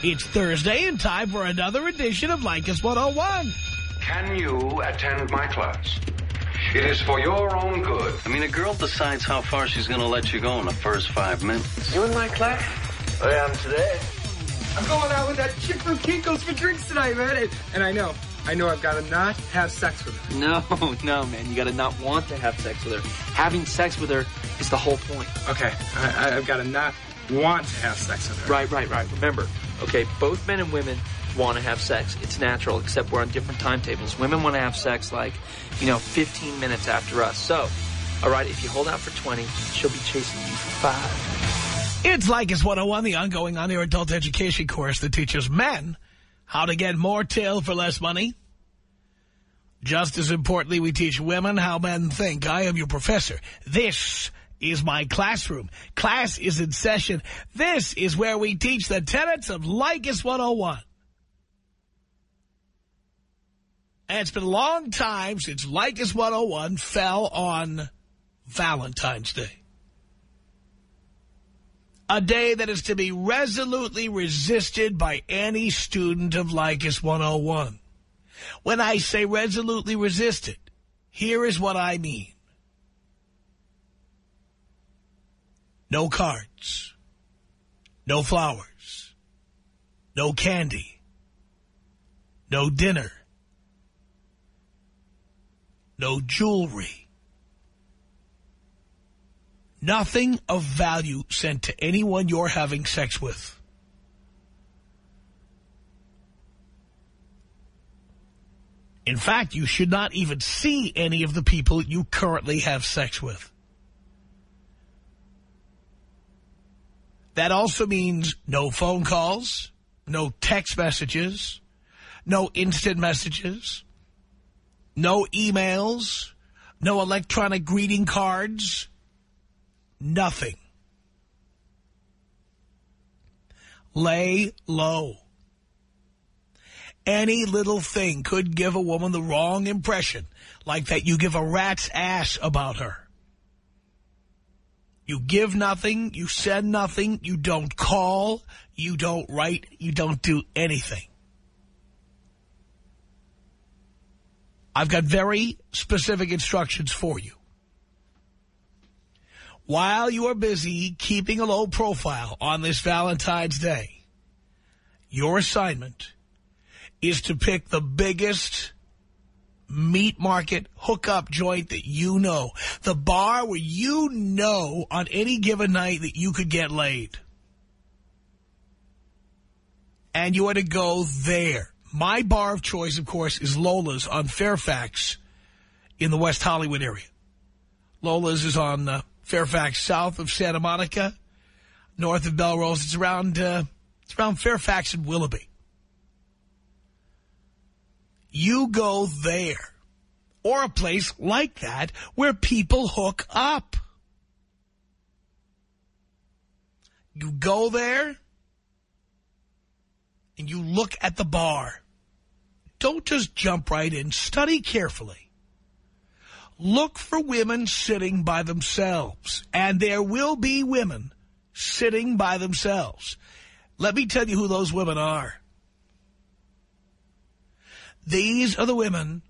It's Thursday and time for another edition of Leykis 101. Can you attend my class? It is for your own good. I mean, a girl decides how far she's going to let you go in the first five minutes. You in my class? I am today. I'm going out with that chick from Kinko's for drinks tonight, man. And, and I know, I know I've got to not have sex with her. No, no, man. You got to not want to have sex with her. Having sex with her is the whole point. Okay, I, I've got to not want to have sex with her. Right, right, right. Remember, okay, both men and women want to have sex. It's natural, except we're on different timetables. Women want to have sex like, you know, 15 minutes after us. So, all right, if you hold out for 20, she'll be chasing you for five. It's Like Leykis 101, the ongoing on-air adult education course that teaches men how to get more tail for less money. Just as importantly, we teach women how men think. I am your professor. This is my classroom. Class is in session. This is where we teach the tenets of Leykis 101. And it's been a long time since Leykis 101 fell on Valentine's Day. A day that is to be resolutely resisted by any student of Leykis 101. When I say resolutely resisted, here is what I mean. No cards. No flowers. No candy. No dinner. No jewelry. Nothing of value sent to anyone you're having sex with. In fact, you should not even see any of the people you currently have sex with. That also means no phone calls, no text messages, no instant messages, no emails, no electronic greeting cards, nothing. Lay low. Any little thing could give a woman the wrong impression, like that you give a rat's ass about her. You give nothing, you send nothing, you don't call, you don't write, you don't do anything. I've got very specific instructions for you. While you are busy keeping a low profile on this Valentine's Day, your assignment is to pick the biggest meat market hookup joint that you know. The bar where you know on any given night that you could get laid. And you are to go there. My bar of choice, of course, is Lola's on Fairfax in the West Hollywood area. Lola's is on uh, Fairfax south of Santa Monica, north of Melrose. It's around, uh, it's around Fairfax and Willoughby. You go there. Or a place like that where people hook up. You go there and you look at the bar. Don't just jump right in. Study carefully. Look for women sitting by themselves. And there will be women sitting by themselves. Let me tell you who those women are. These are the women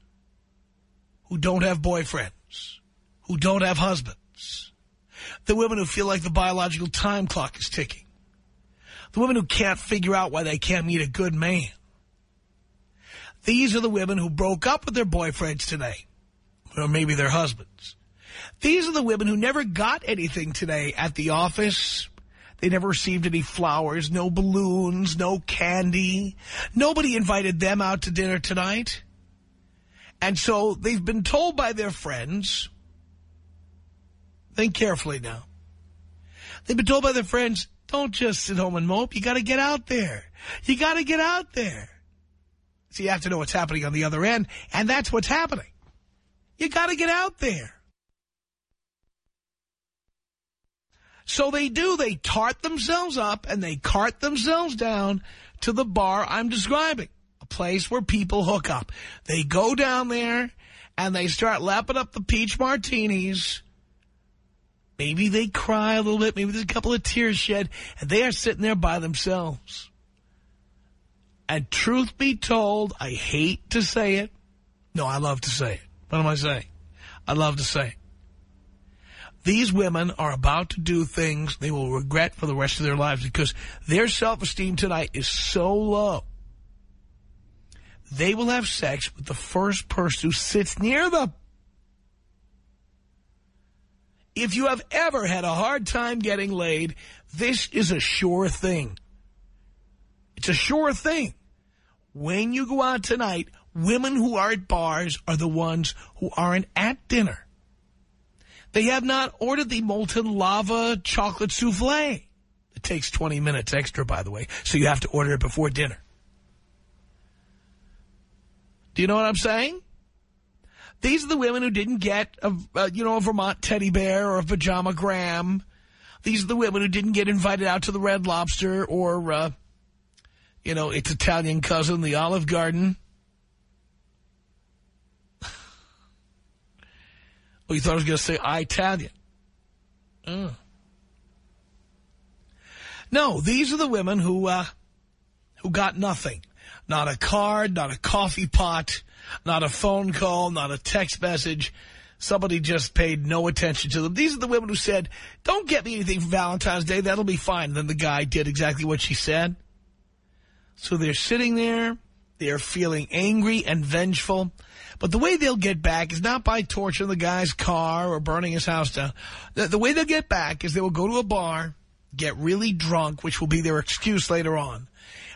who don't have boyfriends, who don't have husbands. The women who feel like the biological time clock is ticking. The women who can't figure out why they can't meet a good man. These are the women who broke up with their boyfriends today. Or maybe their husbands. These are the women who never got anything today at the office. They never received any flowers, no balloons, no candy. Nobody invited them out to dinner tonight. And so they've been told by their friends, think carefully now. They've been told by their friends, don't just sit home and mope. You got to get out there. You got to get out there. So you have to know what's happening on the other end, and that's what's happening. You got to get out there. So they do. They tart themselves up and they cart themselves down to the bar I'm describing, a place where people hook up. They go down there and they start lapping up the peach martinis. Maybe they cry a little bit. Maybe there's a couple of tears shed. And they are sitting there by themselves. And truth be told, I hate to say it. No, I love to say it. What am I saying? I love to say it. These women are about to do things they will regret for the rest of their lives because their self-esteem tonight is so low. They will have sex with the first person who sits near them. If you have ever had a hard time getting laid, this is a sure thing. It's a sure thing. When you go out tonight, women who are at bars are the ones who aren't at dinner. They have not ordered the molten lava chocolate souffle. It takes 20 minutes extra, by the way, so you have to order it before dinner. Do you know what I'm saying? These are the women who didn't get, a, you know, a Vermont teddy bear or a pajama gram. These are the women who didn't get invited out to the Red Lobster or, uh, you know, its Italian cousin, the Olive Garden. Oh, you thought I was going to say Italian. Oh. No, these are the women who, uh, who got nothing. Not a card, not a coffee pot, not a phone call, not a text message. Somebody just paid no attention to them. These are the women who said, don't get me anything for Valentine's Day. That'll be fine. And Then the guy did exactly what she said. So they're sitting there. They're feeling angry and vengeful. But the way they'll get back is not by torching the guy's car or burning his house down. The, the way they'll get back is they will go to a bar, get really drunk, which will be their excuse later on.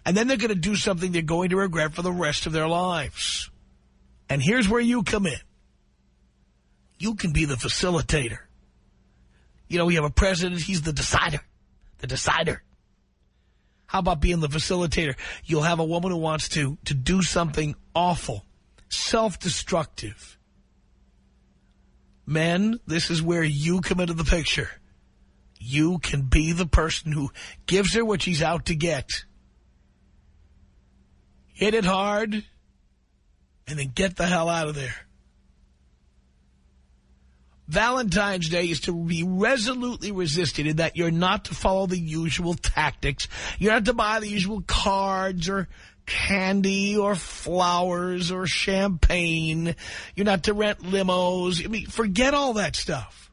And then they're going to do something they're going to regret for the rest of their lives. And here's where you come in. You can be the facilitator. You know, we have a president, he's the decider. The decider. How about being the facilitator? You'll have a woman who wants to, to do something awful self-destructive. Men, this is where you come into the picture. You can be the person who gives her what she's out to get. Hit it hard, and then get the hell out of there. Valentine's Day is to be resolutely resisted in that you're not to follow the usual tactics. You're not to buy the usual cards or candy or flowers or champagne. You're not to rent limos. I mean, forget all that stuff.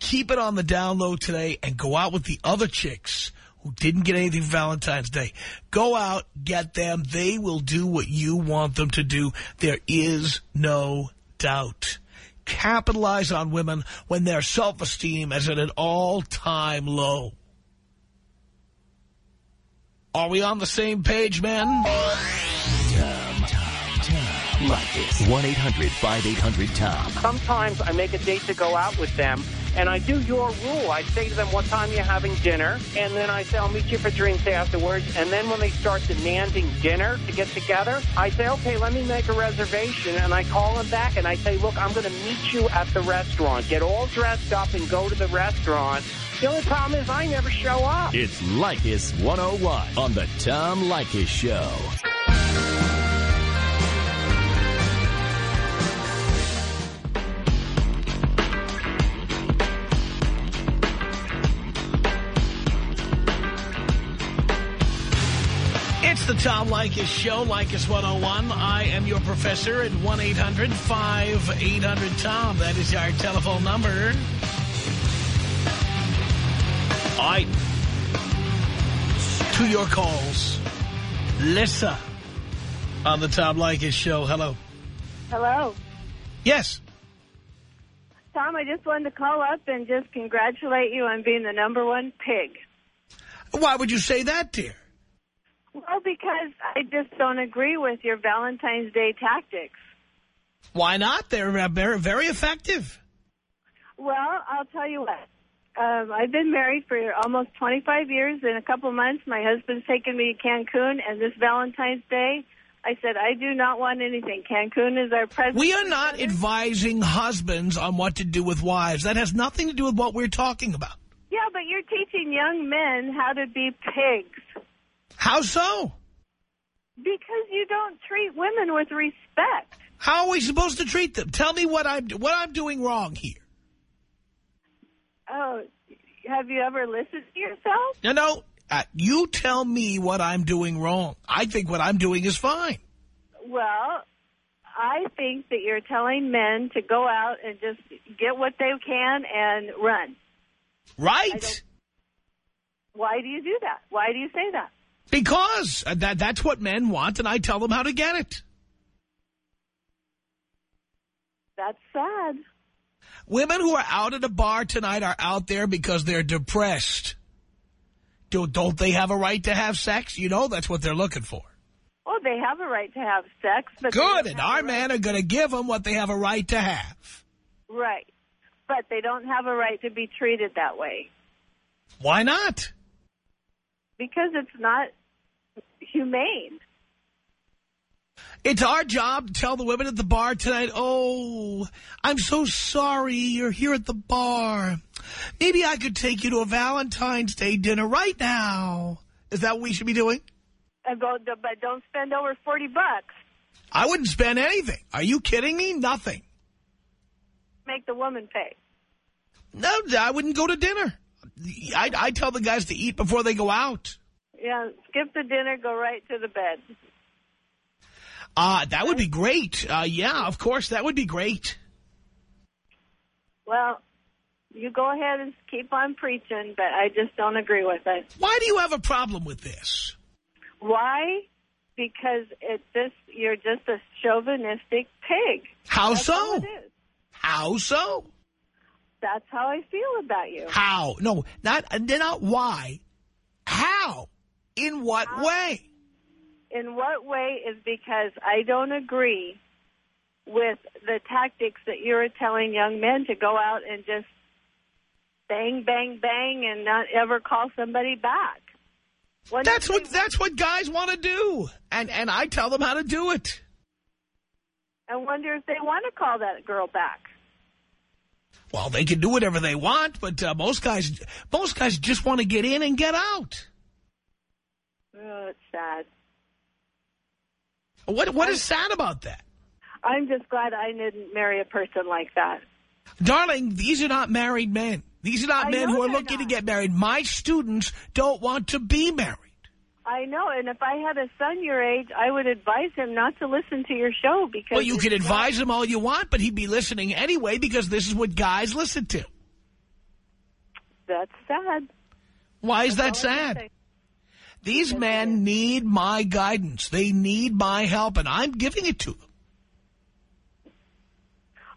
Keep it on the down low today and go out with the other chicks who didn't get anything for Valentine's Day. Go out, get them. They will do what you want them to do. There is no doubt. Capitalize on women when their self-esteem is at an all-time low. Are we on the same page, men? Tom, Tom, Tom. Leykis. 1-800-5800-TOM. Sometimes I make a date to go out with them, and I do your rule. I say to them, what time you're you having dinner? And then I say, I'll meet you for drinks afterwards. And then when they start demanding dinner to get together, I say, okay, let me make a reservation. And I call them back, and I say, look, I'm going to meet you at the restaurant. Get all dressed up and go to the restaurant. The only problem is I never show up. It's Leykis 101 on the Tom Leykis Show. It's the Tom Leykis Show, Leykis 101. I am your professor at 1-800-5800-TOM. That is our telephone number. All right. To your calls. Lissa on the Tom Leykis show. Hello. Hello. Yes. Tom, I just wanted to call up and just congratulate you on being the number one pig. Why would you say that, dear? Well, because I just don't agree with your Valentine's Day tactics. Why not? They're uh, very, very effective. Well, I'll tell you what. Um, I've been married for almost 25 years. In a couple months, my husband's taking me to Cancun, and this Valentine's Day, I said, I do not want anything. Cancun is our present. We are not advising husbands on what to do with wives. That has nothing to do with what we're talking about. Yeah, but you're teaching young men how to be pigs. How so? Because you don't treat women with respect. How are we supposed to treat them? Tell me what I'm what I'm doing wrong here. Oh, have you ever listened to yourself? No, no. Uh, you tell me what I'm doing wrong. I think what I'm doing is fine. Well, I think that you're telling men to go out and just get what they can and run. Right. Why do you do that? Why do you say that? Because uh, that that's what men want, and I tell them how to get it. That's sad. Women who are out at a bar tonight are out there because they're depressed. Do, don't they have a right to have sex? You know that's what they're looking for. Well, they have a right to have sex. but Good, and our a men right- are going to give them what they have a right to have. Right. But they don't have a right to be treated that way. Why not? Because it's not humane. It's our job to tell the women at the bar tonight, oh, I'm so sorry you're here at the bar. Maybe I could take you to a Valentine's Day dinner right now. Is that what we should be doing? And go, but don't spend over 40 bucks. I wouldn't spend anything. Are you kidding me? Nothing. Make the woman pay. No, I wouldn't go to dinner. I, I tell the guys to eat before they go out. Yeah, skip the dinner, go right to the bed. Uh, that would be great. Uh, yeah, of course, that would be great. Well, you go ahead and keep on preaching, but I just don't agree with it. Why do you have a problem with this? Why? Because it this you're just a chauvinistic pig. How That's so? How so? That's how I feel about you. How? No, not, not why. How? In what way? In what way is because I don't agree with the tactics that you're telling young men to go out and just bang, bang, bang and not ever call somebody back. When That's what that's what guys want to do, and and I tell them how to do it. I wonder if they want to call that girl back. Well, they can do whatever they want, but uh, most guys most guys just want to get in and get out. Oh, it's sad. What what is sad about that, I'm just glad I didn't marry a person like that. darling? These are not married men. These are not I men who are looking to get married. My students don't want to be married. I know, and if I had a son your age, I would advise him not to listen to your show because. Well, you can advise him all you want, but he'd be listening anyway because this is what guys listen to. That's sad. Why is that That's can sad? These men need my guidance. They need my help, and I'm giving it to them.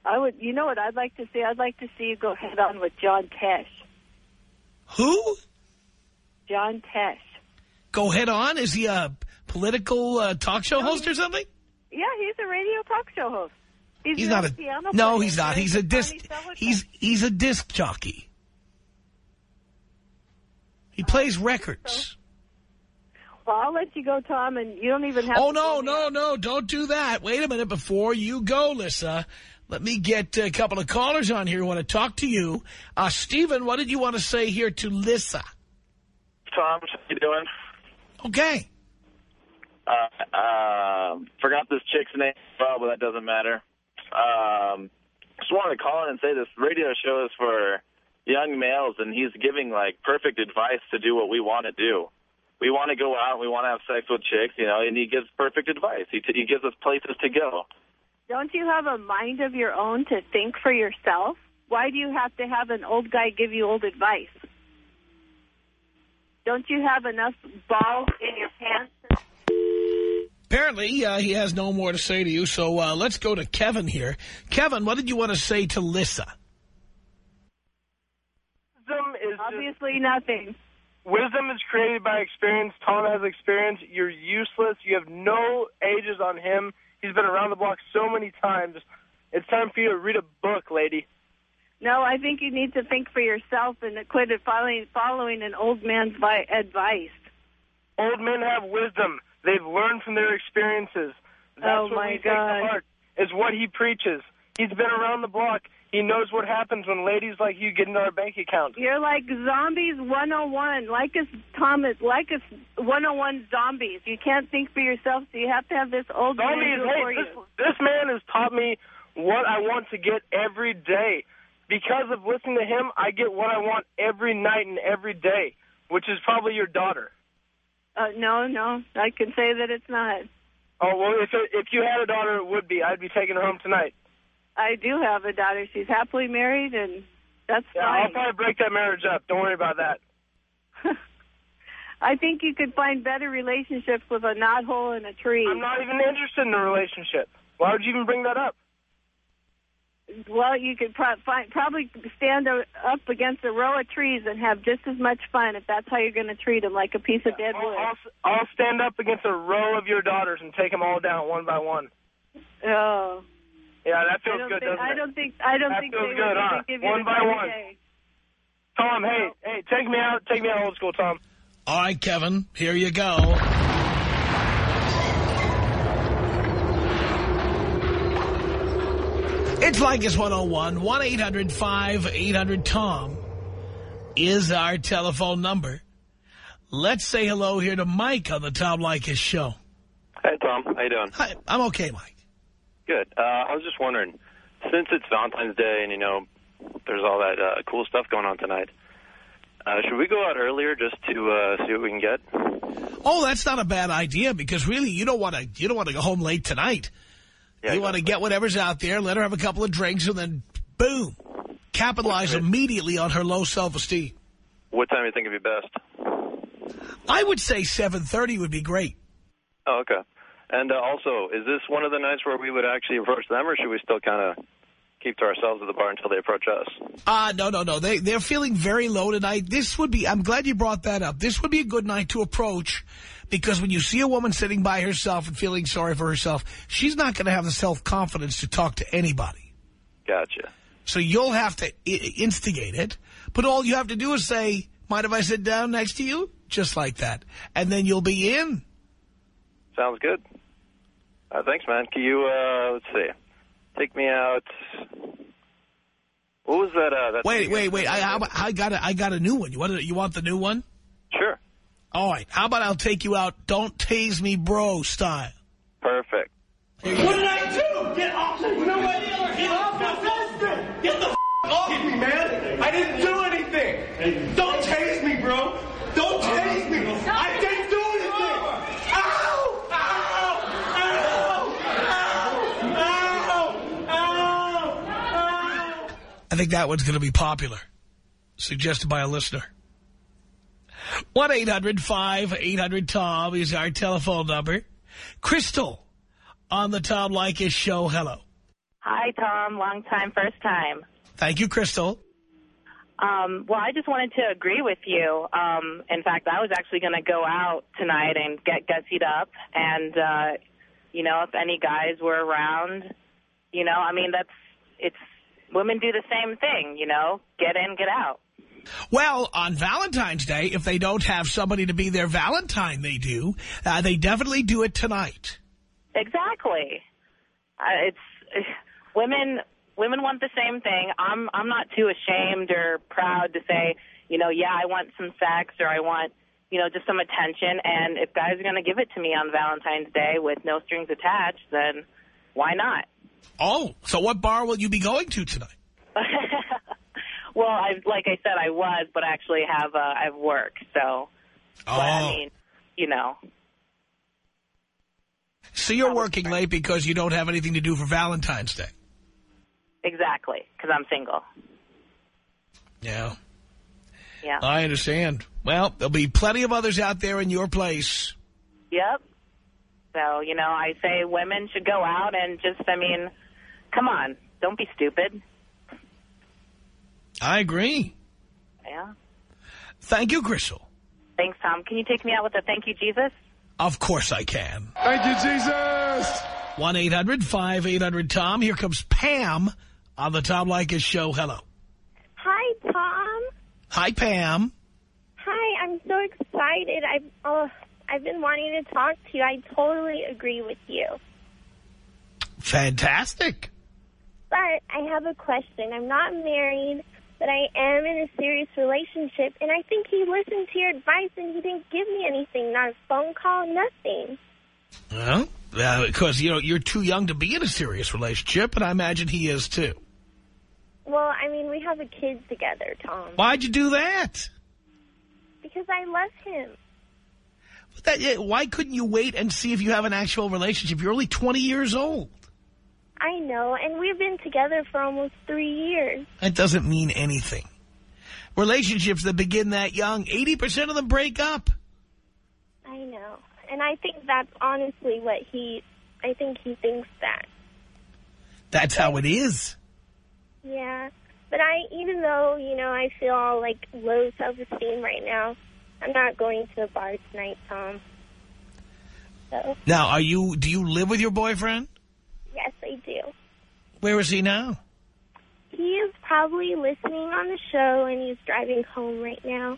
I would. You know what I'd like to see? I'd like to see you go head on with John Tesh. Who? John Tesh. Go head on? Is he a political uh, talk show host or something? Yeah, he's a radio talk show host. He's, He's not a. piano No, player. he's not. Plays He's a disc. He's he's a disc jockey. He plays records. Well, I'll let you go, Tom, and you don't even have. Oh to no, no, there. no! Don't do that. Wait a minute before you go, Lissa. Let me get a couple of callers on here who want to talk to you. Uh, Stephen, what did you want to say here to Lissa? Tom, how you doing? Okay. Uh, uh, forgot this chick's name, well, but that doesn't matter. Um, just wanted to call in and say this radio show is for young males, and he's giving like perfect advice to do what we want to do. We want to go out, we want to have sex with chicks, you know, and he gives perfect advice. He, t he gives us places to go. Don't you have a mind of your own to think for yourself? Why do you have to have an old guy give you old advice? Don't you have enough balls in your pants? Apparently, uh, he has no more to say to you, so uh, let's go to Kevin here. Kevin, what did you want to say to Lissa? Wisdom is Obviously nothing. wisdom is created by experience. Tom has experience. You're useless. You have no ages on him. He's been around the block so many times. It's time for you to read a book, lady. No, I think you need to think for yourself and quit following, following an old man's advice. Old men have wisdom. They've learned from their experiences. That's Oh, what my we take God. to heart, is what he preaches. He's been around the block. He knows what happens when ladies like you get into our bank account. You're like zombies 101, like us, Thomas, Leykis 101 zombies. You can't think for yourself, so you have to have this old Zombies, man hey, you. this, this man has taught me what I want to get every day. Because of listening to him, I get what I want every night and every day, which is probably your daughter. Uh, no, no, I can say that it's not. Oh, well, if it, if you had a daughter, it would be. I'd be taking her home tonight. I do have a daughter. She's happily married, and that's Yeah, I'll probably break that marriage up. Don't worry about that. I think you could find better relationships with a knothole and a tree. I'm not even interested in a relationship. Why would you even bring that up? Well, you could pro- find, probably stand a, up against a row of trees and have just as much fun if that's how you're going to treat them, like a piece of dead I'll, wood. I'll, I'll stand up against a row of your daughters and take them all down one by one. Oh. Yeah, that feels good, think, doesn't I it? don't think I don't That think feels they good, would huh? give you One by one. day. Tom, hey, hey, take me out, take me out old school, Tom. All right, Kevin, here you go. It's Leykis 101, 1-800-5800-TOM is our telephone number. Let's say hello here to Mike on the Tom Leykis show. Hey, Tom. How you doing? Hi, I'm okay, Mike. Good. Uh, I was just wondering, since it's Valentine's Day and, you know, there's all that uh, cool stuff going on tonight, uh, should we go out earlier just to uh, see what we can get? Oh, that's not a bad idea because really you don't want to you don't want to go home late tonight. You want to get whatever's out there, let her have a couple of drinks, and then boom, capitalize immediately on her low self-esteem. What time do you think would be best? I would say 7.30 would be great. Oh, okay. And uh, also, is this one of the nights where we would actually approach them, or should we still kind of keep to ourselves at the bar until they approach us? Uh, no, no, no. They, they're feeling very low tonight. This would be, I'm glad you brought that up. This would be a good night to approach because when you see a woman sitting by herself and feeling sorry for herself, she's not going to have the self-confidence to talk to anybody. Gotcha. So you'll have to I instigate it, but all you have to do is say, mind if I sit down next to you? Just like that. And then you'll be in. Sounds good. Uh, thanks, man. Can you, uh, let's see, take me out... What was that? Uh, that Wait, wait, wait. I, I, I got a, I got a new one. You want, you want the new one? Sure. All right. How about I'll take you out, don't tase me bro style. Perfect. What did I do? Get off me! No way! Get off my sister! Get the f off me, man! I didn't do anything! Don't tase me, bro! Don't tase me! I didn't do anything! Ow! Ow! Ow! Ow! Ow! Ow! I think that one's going to be popular. Suggested by a listener. 1-800-5800-TOM is our telephone number. Crystal on the Tom Leykis show. Hello. Hi, Tom. Long time, first time. Thank you, Crystal. Um, well, I just wanted to agree with you. Um, in fact, I was actually going to go out tonight and get gussied up. And, uh, you know, if any guys were around, you know, I mean, that's, it's, women do the same thing, you know, get in, get out. Well, on Valentine's Day, if they don't have somebody to be their Valentine, they do. Uh, they definitely do it tonight. Exactly. Uh, it's women. Women want the same thing. I'm. I'm not too ashamed or proud to say, you know, yeah, I want some sex or I want, you know, just some attention. And if guys are going to give it to me on Valentine's Day with no strings attached, then why not? Oh, so what bar will you be going to tonight? Well, I like I said, I was, but I actually have uh, I have work, so. But, I Oh. mean, you know. So you're working late because you don't have anything to do for Valentine's Day. Exactly, because I'm single. Yeah. Yeah. I understand. Well, there'll be plenty of others out there in your place. Yep. So, you know, I say women should go out and just, I mean, come on, don't be stupid. I agree. Yeah. Thank you, Crystal. Thanks, Tom. Can you take me out with a thank you, Jesus? Of course I can. Thank you, Jesus. 1-800-5800-TOM. Here comes Pam on the Tom Leykis show. Hello. Hi, Tom. Hi, Pam. Hi, I'm so excited. I've oh, I've been wanting to talk to you. I totally agree with you. Fantastic. But I have a question. I'm not married, but I am in a serious relationship, and I think he listened to your advice and he didn't give me anything, not a phone call, nothing. Well, uh, because, you know, you're too young to be in a serious relationship, and I imagine he is, too. Well, I mean, we have a kid together, Tom. Why'd you do that? Because I love him. But that, yeah, why couldn't you wait and see if you have an actual relationship? You're only 20 years old. I know, and we've been together for almost three years. That doesn't mean anything. Relationships that begin that young, 80% of them break up. I know. And I think that's honestly what he, I think he thinks that. That's how it is. Yeah. But I, even though, you know, I feel all, like, low self-esteem right now, I'm not going to the bar tonight, Tom. So, Now, are you? do you live with your boyfriend? Yes, I do. Where is he now? He is probably listening on the show, and he's driving home right now.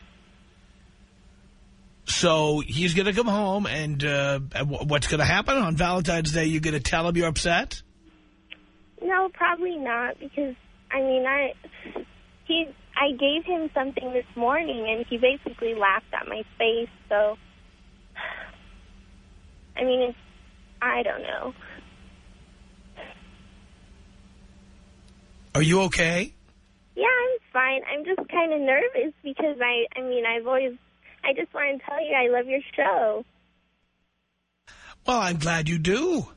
So he's going to come home, and uh, what's going to happen on Valentine's Day? You're going to tell him you're upset? No, probably not, because, I mean, I, he, I gave him something this morning, and he basically laughed at my face, so, I mean, it's, I don't know. Are you okay? Yeah, I'm fine. I'm just kind of nervous because I, I mean, I've always, I just want to tell you I love your show. Well, I'm glad you do.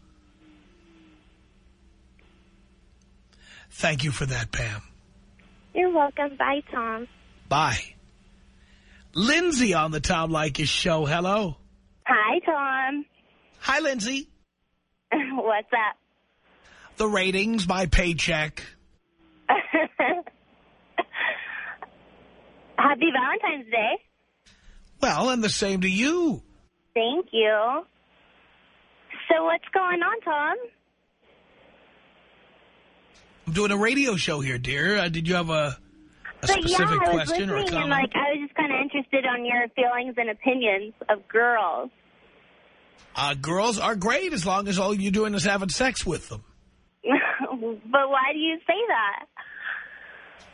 Thank you for that, Pam. You're welcome. Bye, Tom. Bye. Lindsay on the Tom Leykis show. Hello. Hi, Tom. Hi, Lindsay. What's up? The ratings, my paycheck. Happy Valentine's Day. Well, and the same to you. Thank you. So what's going on, Tom? I'm doing a radio show here, dear. Uh, did you have a, a specific yeah, question or a comment? and like I was just kind of interested on your feelings and opinions of girls. Uh, girls are great as long as all you're doing is having sex with them. but why do you say that?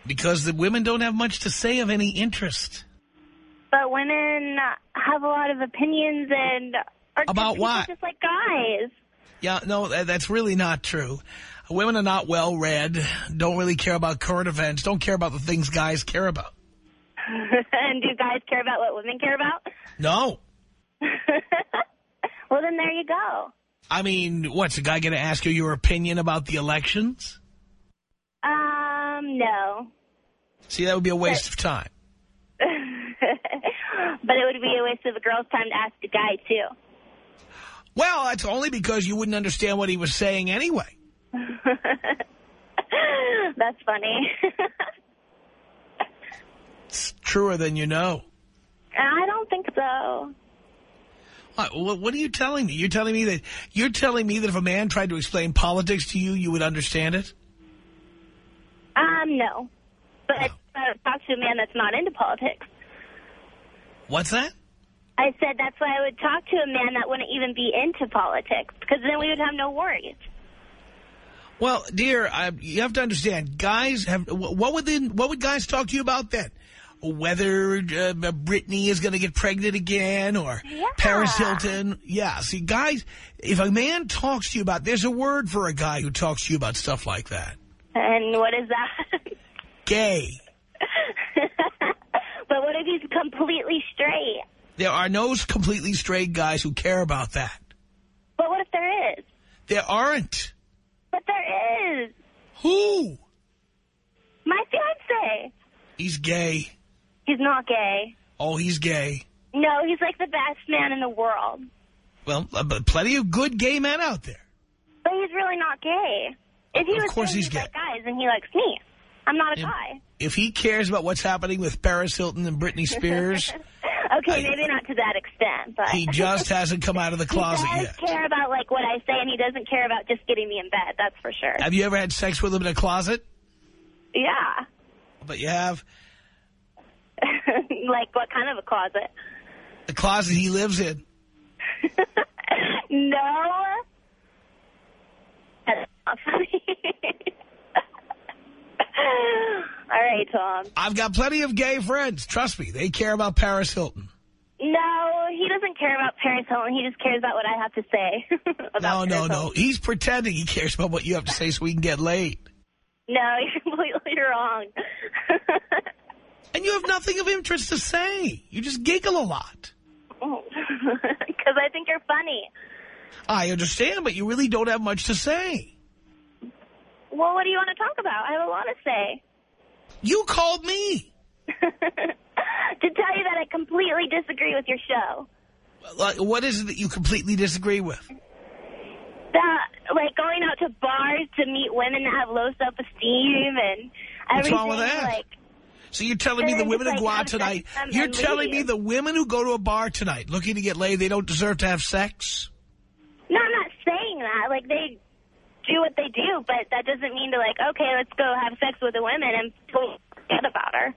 Because the women don't have much to say of any interest. But women have a lot of opinions and are About people what? Just like guys. Yeah, no, that's really not true. Women are not well-read, don't really care about current events, don't care about the things guys care about. and do guys care about what women care about? No. Well, then there you go. I mean, what's a guy going to ask you your opinion about the elections? No. See, that would be a waste of time. but it would be a waste of a girl's time to ask a guy, too. Well, that's only because you wouldn't understand what he was saying anyway. That's funny. It's truer than you know. I don't think so. Uh, what, what, what are you telling me? You're telling me that you're telling me that if a man tried to explain politics to you, you would understand it? Um, no. But uh, talk to a man that's not into politics. What's that? I said that's why I would talk to a man that wouldn't even be into politics, because then we would have no worries. Well, dear, I, you have to understand. Guys have what would then what would guys talk to you about then? Whether uh, Britney is going to get pregnant again or Paris Hilton? Yeah. See, guys, if a man talks to you about, there's a word for a guy who talks to you about stuff like that. And what is that? Gay. but what if he's completely straight? There are no completely straight guys who care about that. But what if there is? There aren't. But there is. Who? My fiance. He's gay. He's not gay. Oh, he's gay. No, he's like the best man in the world. Well, uh, but plenty of good gay men out there. But he's really not gay. If he Of was course he's gay. like guys, and he likes me. I'm not a Yeah. guy. If he cares about what's happening with Paris Hilton and Britney Spears, okay, maybe not to that extent, but he just hasn't come out of the closet yet. he yet. does care about like what I say, and he doesn't care about just getting me in bed. That's for sure. Have you ever had sex with him in a closet? Yeah. But you have like what kind of a closet? the closet he lives in. No. That's not funny. All right, Tom. I've got plenty of gay friends. Trust me, they care about Paris Hilton. No, he doesn't care about Paris Hilton. He just cares about what I have to say. No, about no, Paris no. Hilton. He's pretending he cares about what you have to say so we can get laid. No, you're completely wrong. And you have nothing of interest to say. You just giggle a lot. Because I think you're funny. I understand, but you really don't have much to say. Well, what do you want to talk about? I have a lot to say. You called me. to tell you that I completely disagree with your show. Like, What is it that you completely disagree with? That, like, going out to bars to meet women that have low self-esteem and What's everything. wrong with that? Like, So you're telling me the women who go out tonight, you're telling me the women who go to a bar tonight looking to get laid, they don't deserve to have sex? no, I'm not saying that. Like, they do what they do, but that doesn't mean to, like, okay, let's go have sex with a woman and forget about her.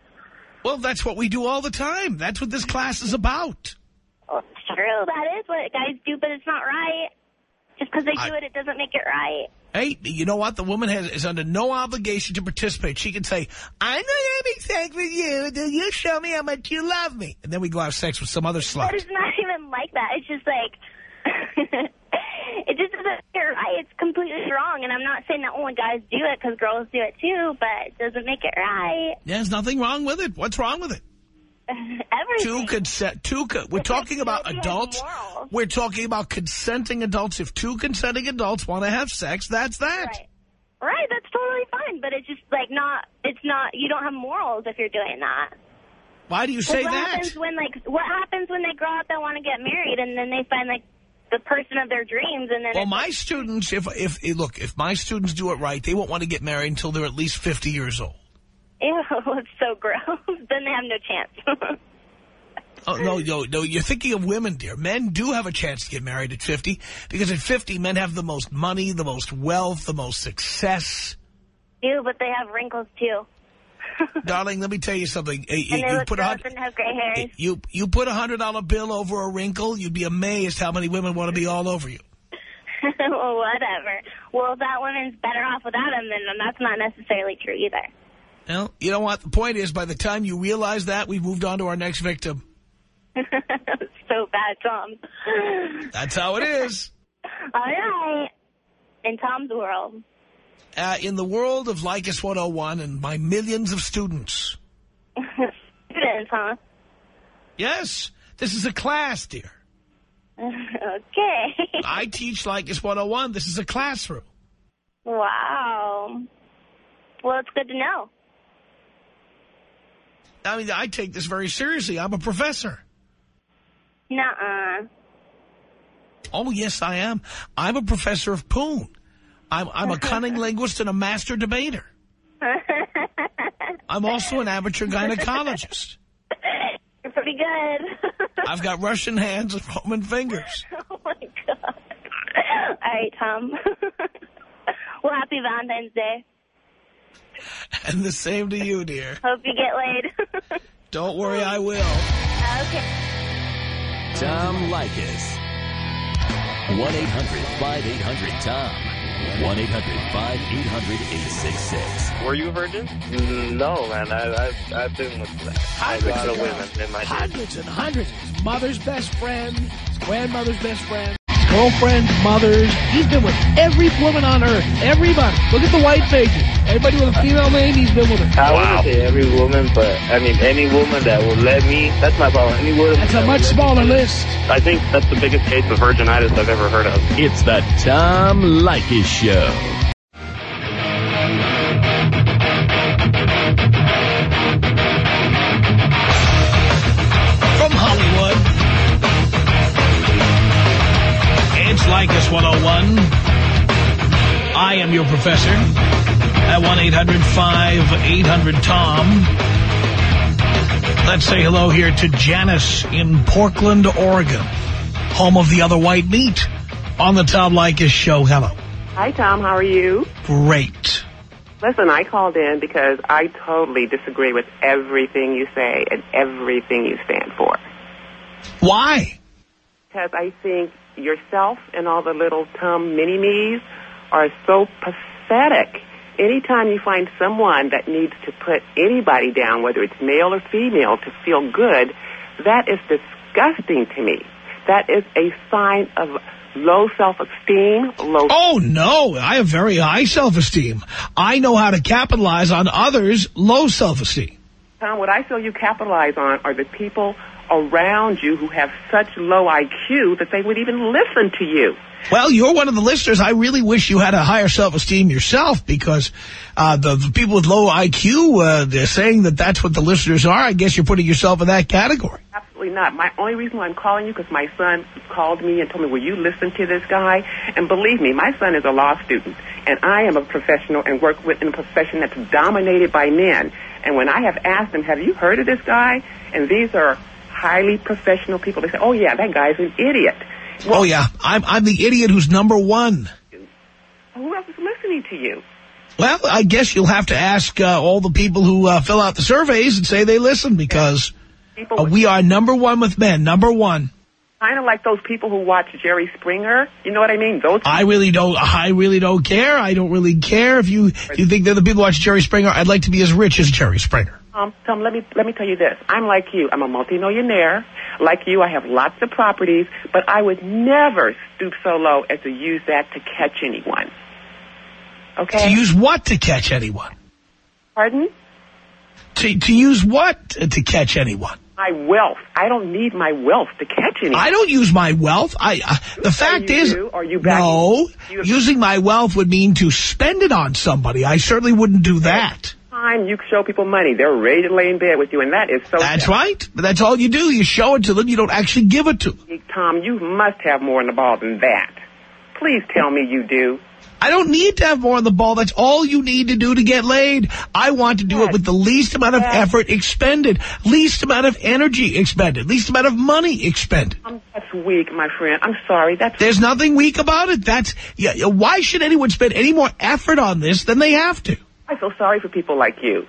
Well, that's what we do all the time. That's what this class is about. Well, it's true. That is what guys do, but it's not right. Just because they do it, it doesn't make it right. Hey, you know what? The woman has, is under no obligation to participate. She can say, I'm not having sex with you until you show me how much you love me. And then we go have sex with some other But slut. it's not even like that. It's just like, just doesn't make it right. It's completely wrong. And I'm not saying that only guys do it because girls do it too, but it doesn't make it right. There's nothing wrong with it. What's wrong with it? Everything. Two consent. Two. Co we're talking about adults. We're talking about consenting adults. If two consenting adults want to have sex, that's that. Right. Right, that's totally fine, but it's just like not, it's not, you don't have morals if you're doing that. Why do you say what that? happens when like, what happens when they grow up and want to get married and then they find like the person of their dreams and then Well, my students, if if eh, look, if my students do it right, they won't want to get married until they're at least 50 years old. Ew, it's so gross. then they have no chance. Oh, no, no, no. You're thinking of women, dear. Men do have a chance to get married at 50 because at 50, men have the most money, the most wealth, the most success. Ew, but they have wrinkles too. Darling, let me tell you something. Eh, You, they you look put a and have gray hairs. you you put a hundred dollar bill over a wrinkle, you'd be amazed how many women want to be all over you. well, whatever. Well, that woman's better off without him, then that's not necessarily true either. Well, you know what? The point is, by the time you realize that, we've moved on to our next victim. so bad, Tom. That's how it is. All right. In Tom's world. Uh, in the world of Leykis 101 and my millions of students. Students, huh? Yes, this is a class, dear. okay. I teach Leykis 101. This is a classroom. Wow. Well, it's good to know. I mean, I take this very seriously. I'm a professor. Nuh-uh. Oh, yes, I am. I'm a professor of poon. I'm, I'm a cunning linguist and a master debater. I'm also an amateur gynecologist. You're pretty good. I've got Russian hands and Roman fingers. oh, my God. All right, Tom. well, happy Valentine's Day. And the same to you, dear. Hope you get laid. Don't worry, I will. okay. Tom Leykis. 1-800-5800-TOM. 1-800-5800-866. Were you a virgin? No, man. I, I've, I've been with a lot of women in my day. Hundreds and hundreds. His mother's best friend, his grandmother's best friend, girlfriends, mothers. He's been with every woman on earth. Everybody. Look at the white pages. Everybody with a female name he's been with her. I wow. wouldn't say every woman, but I mean, any woman that will let me, that's my problem. Any woman that's a much smaller list. I think that's the biggest case of virginitis I've ever heard of. It's the Tom Leykis Show. Leykis 101. I am your professor at 1-800-5800-TOM. Let's say hello here to Janice in Portland, Oregon, home of the other white meat on the Tom Leykis show. Hello. Hi, Tom. How are you? Great. Listen, I called in because I totally disagree with everything you say and everything you stand for. Why? Because I think yourself and all the little Tom mini-me's are so pathetic. Anytime you find someone that needs to put anybody down, whether it's male or female, to feel good, that is disgusting to me. That is a sign of low self-esteem, low... Oh, no. I have very high self-esteem. I know how to capitalize on others' low self-esteem. Tom, what I feel you capitalize on are the people around you who have such low IQ that they would even listen to you. Well, you're one of the listeners. I really wish you had a higher self-esteem yourself because uh, the, the, people with low IQ, uh, they're saying that that's what the listeners are. I guess you're putting yourself in that category. Absolutely not. My only reason why I'm calling you because my son called me and told me, will you listen to this guy? And believe me, my son is a law student, and I am a professional and work with in a profession that's dominated by men. And when I have asked them, have you heard of this guy? And these are highly professional people. They say, oh, yeah, that guy's an idiot. Well, oh, yeah. I'm, I'm the idiot who's number one. Who else is listening to you? Well, I guess you'll have to ask uh, all the people who uh, fill out the surveys and say they listen because uh, we are number one with men, number one. Kind of like those people who watch Jerry Springer. You know what I mean? Those. I really don't. I really don't care. I don't really care if you if you think they're the people who watch Jerry Springer. I'd like to be as rich as Jerry Springer. Um, Tom, let me let me tell you this. I'm like you. I'm a multimillionaire. Like you, I have lots of properties, but I would never stoop so low as to use that to catch anyone. Okay. To use what to catch anyone? Pardon? To to use what to catch anyone? My wealth. I don't need my wealth to catch anyone. I don't use my wealth. I uh, the fact is, do, are you no. Using my wealth would mean to spend it on somebody. I certainly wouldn't do that time you show people money, they're ready to lay in bed with you, and that is so That's sad. right. But that's all you do. You show it to them. You don't actually give it to them. Tom, you must have more in the ball than that. Please tell me you do. I don't need to have more on the ball. That's all you need to do to get laid. I want to do yes. it with the least amount of yes. effort expended, least amount of energy expended, least amount of money expended. Um, that's weak, my friend. I'm sorry. That's There's nothing weak about it. That's yeah. Why should anyone spend any more effort on this than they have to? I feel sorry for people like you.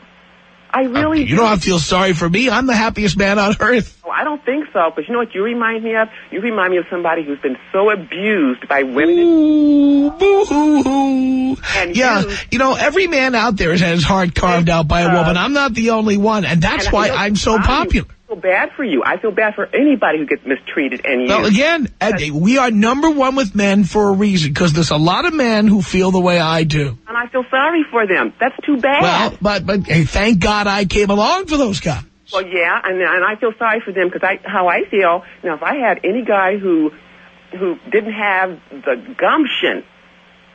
I really uh, You do. don't have to feel sorry for me. I'm the happiest man on earth. Oh, I don't think so. But you know what you remind me of? You remind me of somebody who's been so abused by women. Ooh, boo-hoo-hoo. yeah, you, you, know, every man out there has had his heart carved out by a woman. I'm not the only one. And that's and why I'm so popular feel bad for you. I feel bad for anybody who gets mistreated and Well, again, we are number one with men for a reason, because there's a lot of men who feel the way I do. And I feel sorry for them. That's too bad. Well, but, but hey, thank God I came along for those guys. Well, yeah, and, and I feel sorry for them, because I, how I feel, now, if I had any guy who, who didn't have the gumption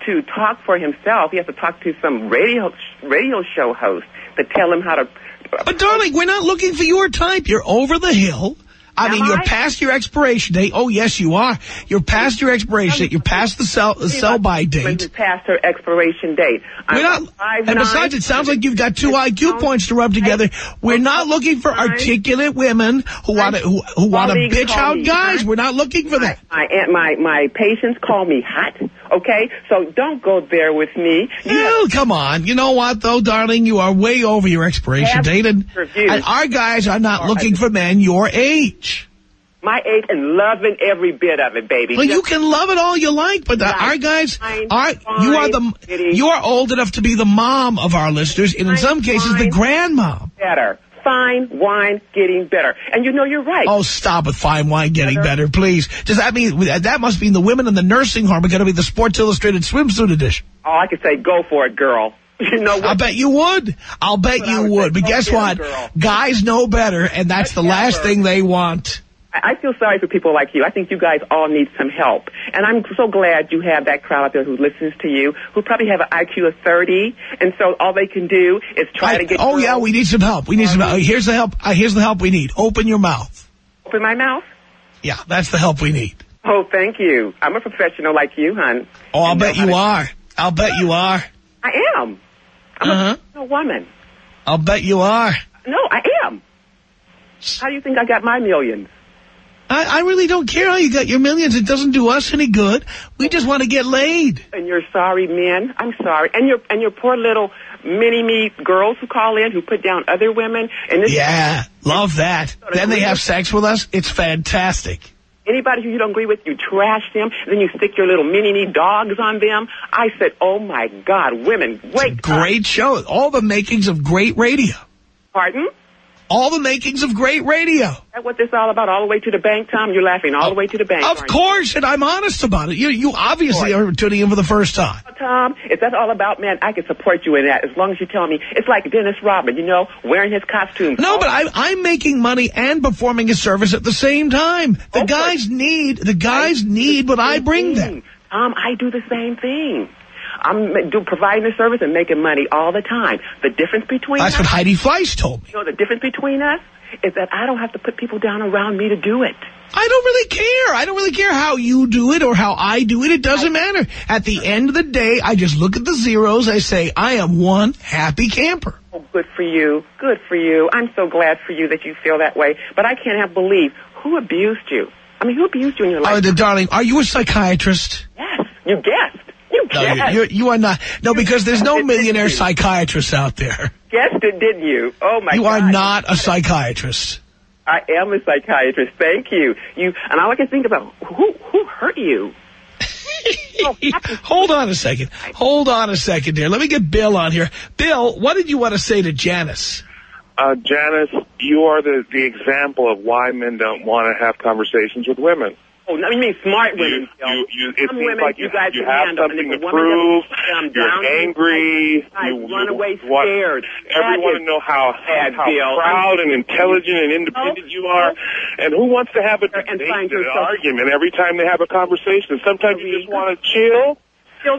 to talk for himself, he has to talk to some radio, radio show host to tell him how to but, darling, we're not looking for your type. You're over the hill. I Am mean, you're I? past your expiration date. Oh, yes, you are. You're past your expiration date. You're past the sell, the sell by date. Past her expiration date. We're not, five, and besides, it sounds like you've got two IQ points to rub together. We're not looking for articulate women who want to who, who want to bitch out guys. We're not looking for that. My my my patients call me hot. Okay, so don't go there with me. You come on. You know what, though, darling? You are way over your expiration date, and, and our guys are not looking for men your age. My age and loving every bit of it, baby. Well, Just you can love it all you like, but right. our guys, fine, are you are the you are old enough to be the mom of our listeners, and in some cases, the grandmom. Better fine wine getting better. And you know you're right. Oh, stop with fine wine getting better, better please. Does that mean, that must mean the women in the nursing home are going to be the Sports Illustrated swimsuit edition? Oh, I could say go for it, girl. You know I bet you would. I'll bet but you would. would. But guess what? Girl. Guys know better, and that's the last thing they want. I feel sorry for people like you. I think you guys all need some help. And I'm so glad you have that crowd out there who listens to you, who probably have an IQ of 30, and so all they can do is try I, to get... Oh, girls. yeah, we need some help. We need some help. Here's the help. Uh, here's the help we need. Open your mouth. Open my mouth? Yeah, that's the help we need. Oh, thank you. I'm a professional like you, hon. Oh, I'll bet you are. I'll bet you are. I am. I'm Uh-huh. a woman. I'll bet you are. No, I am. How do you think I got my millions? I, I really don't care how you got your millions. It doesn't do us any good. We just want to get laid. And you're sorry men. I'm sorry. And your and your poor little mini me girls who call in who put down other women. And this Yeah, love that. Then they have sex with us. It's fantastic. Anybody who you don't agree with, you trash them. Then you stick your little mini me dogs on them. I said, oh my God, women, wake Great show. All the makings of great radio. Pardon? All the makings of great radio. Is that what this all about? All the way to the bank, Tom? You're laughing all the way to the bank. Of course, and I'm honest about it. You, you obviously are tuning in for the first time. Tom, if that's all about, man, I can support you in that as long as you tell me. It's like Dennis Rodman, you know, wearing his costume. No, but I, I'm making money and performing a service at the same time. The guys need, the guys need what I bring them. Tom, I do the same thing. I'm do, providing a service and making money all the time. The difference between That's us, what Heidi Fleiss told me. you know, the difference between us is that I don't have to put people down around me to do it. I don't really care. I don't really care how you do it or how I do it. It doesn't matter. At the end of the day, I just look at the zeros. I say, I am one happy camper. Oh, good for you. Good for you. I'm so glad for you that you feel that way. But I can't help believe who abused you. I mean, who abused you in your uh, life? Oh, darling, are you a psychiatrist? yes, you guessed. You No, guessed. you, you're, you are not. No, because there's no millionaire psychiatrists out there. guessed it, didn't you? Oh my You God. are not a psychiatrist. I am a psychiatrist. Thank you. You and all I can think about who who hurt you. Hold on a second. Hold on a second there. Let me get Bill on here. Bill, what did you want to say to Janice? Uh, Janice, you are the, the example of why men don't want to have conversations with women. Oh, no, you mean smart women. You, you, you, it Some seems women like you, you guys you have handle, something to if a woman prove. You're angry. I you, run you away want scared. everyone to know how, how proud and intelligent and independent you are. And who wants to have a debate and an argument every time they have a conversation? Sometimes you just want to chill,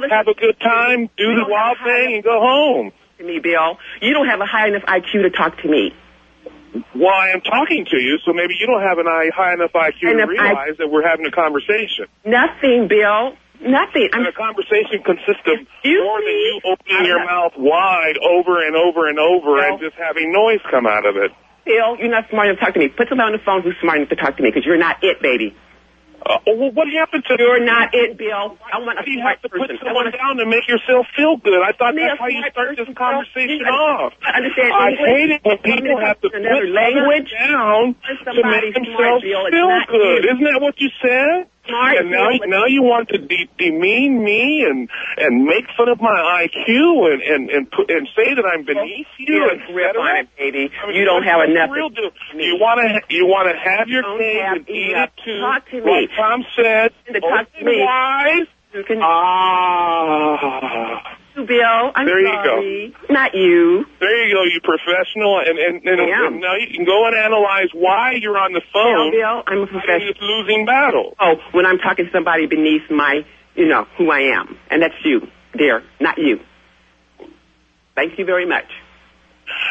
have a good time, do the wild thing, and go home. to me, Bill. You don't have a high enough IQ to talk to me. Well, I am talking to you, so maybe you don't have an I, high enough IQ to Enough realize that we're having a conversation. Nothing, Bill. Nothing. And a conversation consists of more than you opening your mouth wide over and over and over and just having noise come out of it. Bill, you're not smart enough to talk to me. Put somebody on the phone who's smart enough to talk to me because you're not it, baby. Uh, well, what happened to You're not it, Bill. I want a you have to person. put someone down to make yourself feel good. I thought that's how you start this conversation off. I understand I English. hate it when to people have to to put language? down to make themselves. Feel good. Isn't that what you said? Smart, and now, now you want to de- demean me and and make fun of my IQ and and and, put, and say that I'm beneath you. Get a et grip on it, baby. I mean, You don't have enough. real deal? You want to you want to have your cake and eat it too. Talk to me. Like Tom said, To talk to me. wise. You. Bill, I'm There you sorry. Not you. There you go, you professional, and and, and, and now you can go and analyze why you're on the phone. Bill, Bill, I'm a professional. it's losing battle. Oh, when I'm talking to somebody beneath my, you know, who I am. And that's you, dear, not you. Thank you very much.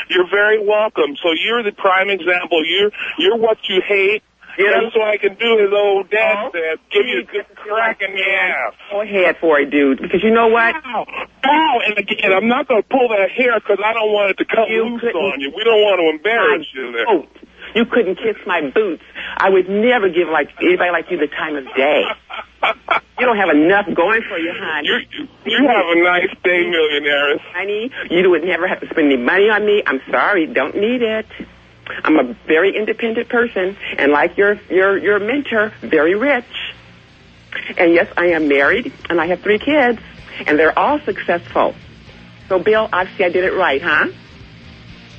You're very welcome. So you're the prime example. You're you're what you hate. And so I can do his old dad oh, said, give you a good crack in the ass. Go ahead for it, dude. Because you know what? Ow, and again, I'm not going to pull that hair because I don't want it to come loose on you. We don't want to embarrass you there. Oh, you couldn't kiss my boots. I would never give like anybody like you the time of day. You don't have enough going for you, honey. You have a nice day, millionaires. Honey, you would never have to spend any money on me. I'm sorry, don't need it. I'm a very independent person, and like your your your mentor, very rich. And yes, I am married, and I have three kids, and they're all successful. So, Bill, obviously I did it right, huh?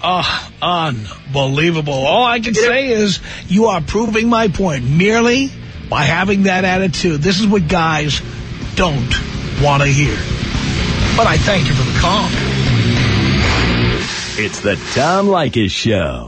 Oh, unbelievable. All I can say is you are proving my point merely by having that attitude. This is what guys don't want to hear. But I thank you for the call. It's the Tom Leykis Show.